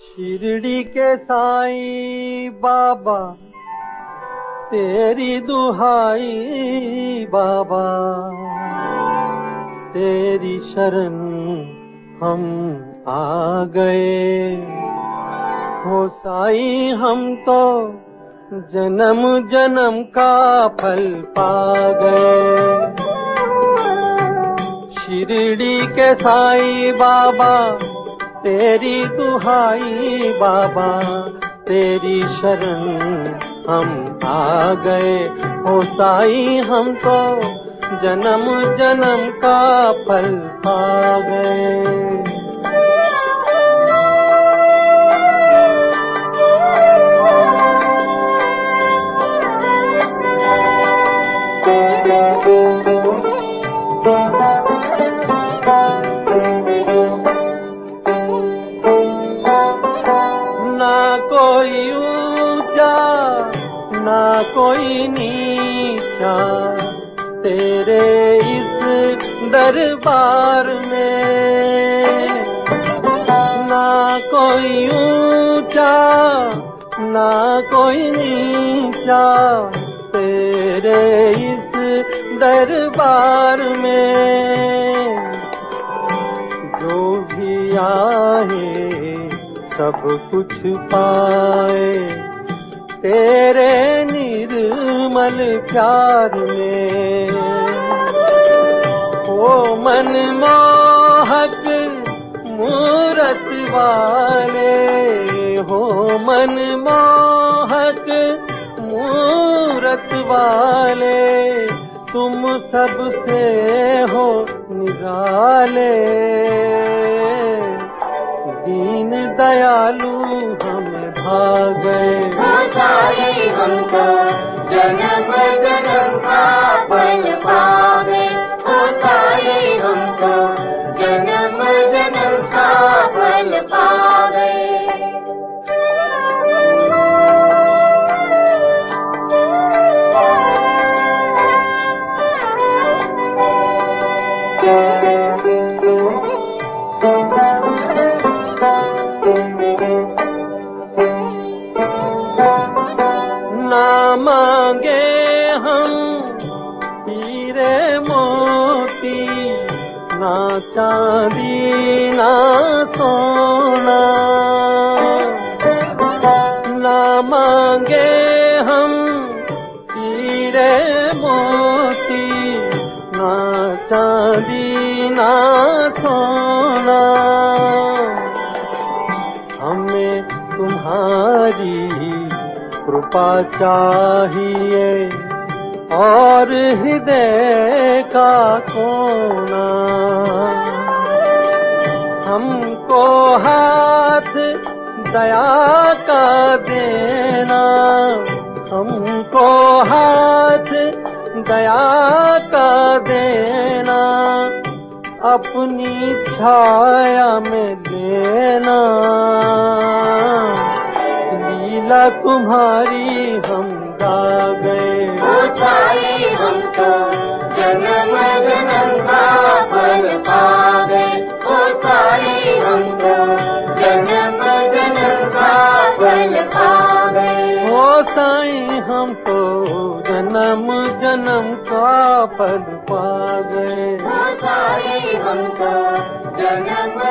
शिरडी के साई बाबा, तेरी दुहाई बाबा, तेरी शरण हम आ गए। हो साई, हम तो जन्म जन्म का फल पा गए। शिरडी के साई बाबा, तेरी दुहाई बाबा, तेरी शरण हम आ गए। ओ साई, हम तो जन्म जन्म का फल पा गए। नीचा, तेरे इस दरबार में ना कोई ऊँचा, ना कोई नीचा, तेरे इस दरबार में जो भी आए, सब कुछ पाए। तेरे निर्मल प्यार में। ओ मन मोहक मूरत वाले, हो मन मोहक मूरत वाले, तुम सबसे हो निराले। दीन दयालु हम भागे सारे ना चांदी ना सोना ना मांगे हम हीरे मोती ना चांदी ना सोना हमें तुम्हारी कृपा चाहिए और हृदय का कोना हमको हाथ दया का देना। हमको हाथ दया का देना। अपनी छाया में लेना लीला तुम्हारी हम गा गए। सारे हमको जन्म साई को जन्म जन्म का फल पा गए जन्म